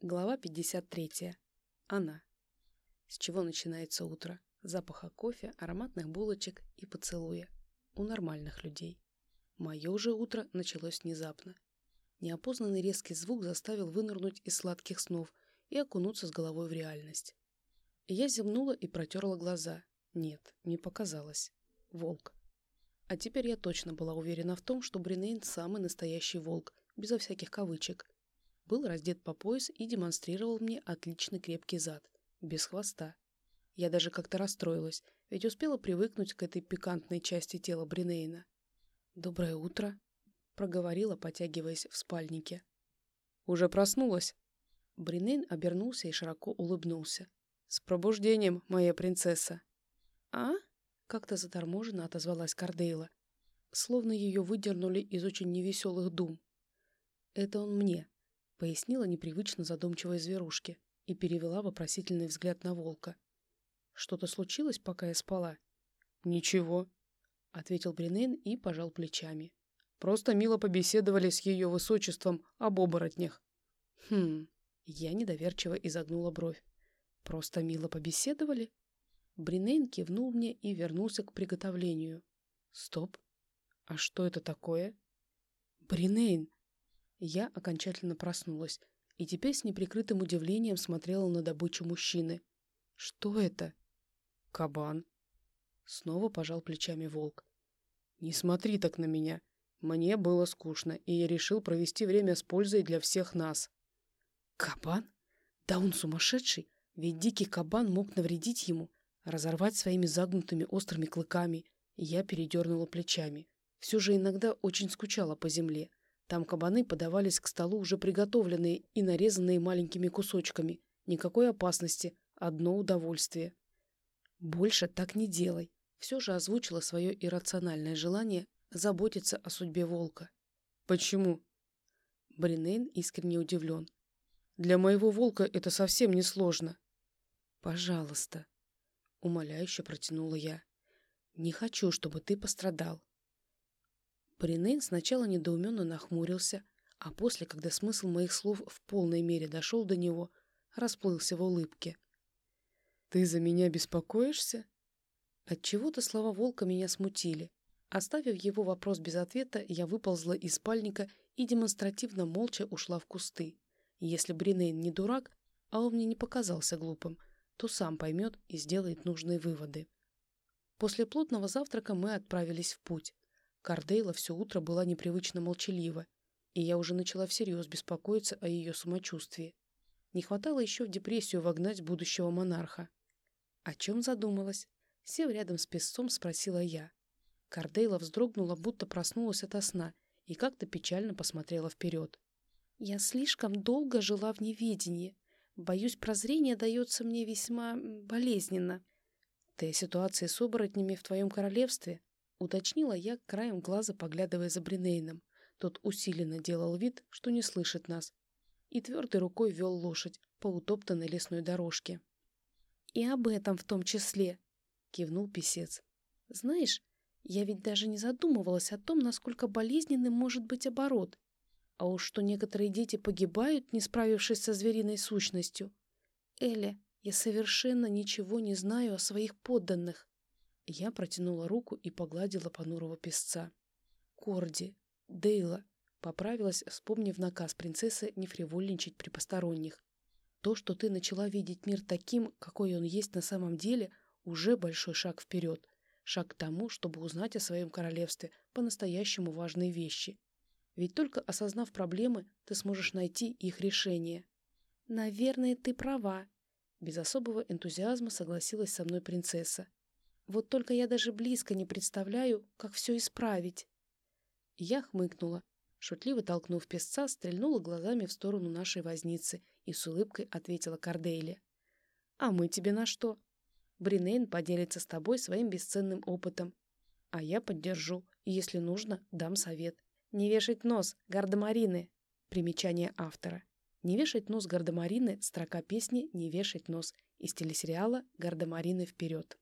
Глава 53. Она. С чего начинается утро? Запаха кофе, ароматных булочек и поцелуя. У нормальных людей. Мое же утро началось внезапно. Неопознанный резкий звук заставил вынырнуть из сладких снов и окунуться с головой в реальность. Я зевнула и протерла глаза. Нет, не показалось. Волк. А теперь я точно была уверена в том, что Бринейн самый настоящий волк, безо всяких кавычек – был раздет по пояс и демонстрировал мне отличный крепкий зад, без хвоста. Я даже как-то расстроилась, ведь успела привыкнуть к этой пикантной части тела Бринейна. «Доброе утро», — проговорила, потягиваясь в спальнике. «Уже проснулась?» Бринейн обернулся и широко улыбнулся. «С пробуждением, моя принцесса!» «А?» — как-то заторможенно отозвалась Кардейла, словно ее выдернули из очень невеселых дум. «Это он мне», пояснила непривычно задумчивой зверушке и перевела вопросительный взгляд на волка. «Что-то случилось, пока я спала?» «Ничего», — ответил Бринейн и пожал плечами. «Просто мило побеседовали с ее высочеством об оборотнях». «Хм...» — я недоверчиво изогнула бровь. «Просто мило побеседовали?» Бринейн кивнул мне и вернулся к приготовлению. «Стоп! А что это такое?» «Бринейн!» Я окончательно проснулась и теперь с неприкрытым удивлением смотрела на добычу мужчины. «Что это?» «Кабан». Снова пожал плечами волк. «Не смотри так на меня. Мне было скучно, и я решил провести время с пользой для всех нас». «Кабан? Да он сумасшедший, ведь дикий кабан мог навредить ему, разорвать своими загнутыми острыми клыками». Я передернула плечами. Все же иногда очень скучала по земле, там кабаны подавались к столу уже приготовленные и нарезанные маленькими кусочками. Никакой опасности, одно удовольствие. «Больше так не делай», — все же озвучила свое иррациональное желание заботиться о судьбе волка. «Почему?» Бринейн искренне удивлен. «Для моего волка это совсем не сложно». «Пожалуйста», — умоляюще протянула я. «Не хочу, чтобы ты пострадал. Паринейн сначала недоуменно нахмурился, а после, когда смысл моих слов в полной мере дошел до него, расплылся в улыбке. «Ты за меня беспокоишься?» Отчего-то слова волка меня смутили. Оставив его вопрос без ответа, я выползла из спальника и демонстративно молча ушла в кусты. Если Бринейн не дурак, а он мне не показался глупым, то сам поймет и сделает нужные выводы. После плотного завтрака мы отправились в путь. Кардейла все утро была непривычно молчалива, и я уже начала всерьез беспокоиться о ее самочувствии. Не хватало еще в депрессию вогнать будущего монарха. О чем задумалась? Сев рядом с песцом, спросила я. Кардейла вздрогнула, будто проснулась ото сна, и как-то печально посмотрела вперед. «Я слишком долго жила в неведении. Боюсь, прозрение дается мне весьма болезненно. Ты о ситуации с оборотнями в твоем королевстве?» Уточнила я, краем глаза поглядывая за Бринейном. Тот усиленно делал вид, что не слышит нас, и твердой рукой вел лошадь по утоптанной лесной дорожке. «И об этом в том числе», — кивнул писец. «Знаешь, я ведь даже не задумывалась о том, насколько болезненным может быть оборот. А уж что некоторые дети погибают, не справившись со звериной сущностью. Эля, я совершенно ничего не знаю о своих подданных. Я протянула руку и погладила понурого песца. «Корди, Дейла», — поправилась, вспомнив наказ принцессы не фривольничать при посторонних. «То, что ты начала видеть мир таким, какой он есть на самом деле, уже большой шаг вперед. Шаг к тому, чтобы узнать о своем королевстве по-настоящему важные вещи. Ведь только осознав проблемы, ты сможешь найти их решение». «Наверное, ты права», — без особого энтузиазма согласилась со мной принцесса. Вот только я даже близко не представляю, как все исправить. Я хмыкнула, шутливо толкнув песца, стрельнула глазами в сторону нашей возницы и с улыбкой ответила Кордейле. «А мы тебе на что? Бринейн поделится с тобой своим бесценным опытом. А я поддержу, и, если нужно, дам совет. Не вешать нос, гардемарины!» Примечание автора. «Не вешать нос гардемарины» — строка песни «Не вешать нос» из телесериала «Гардемарины вперед».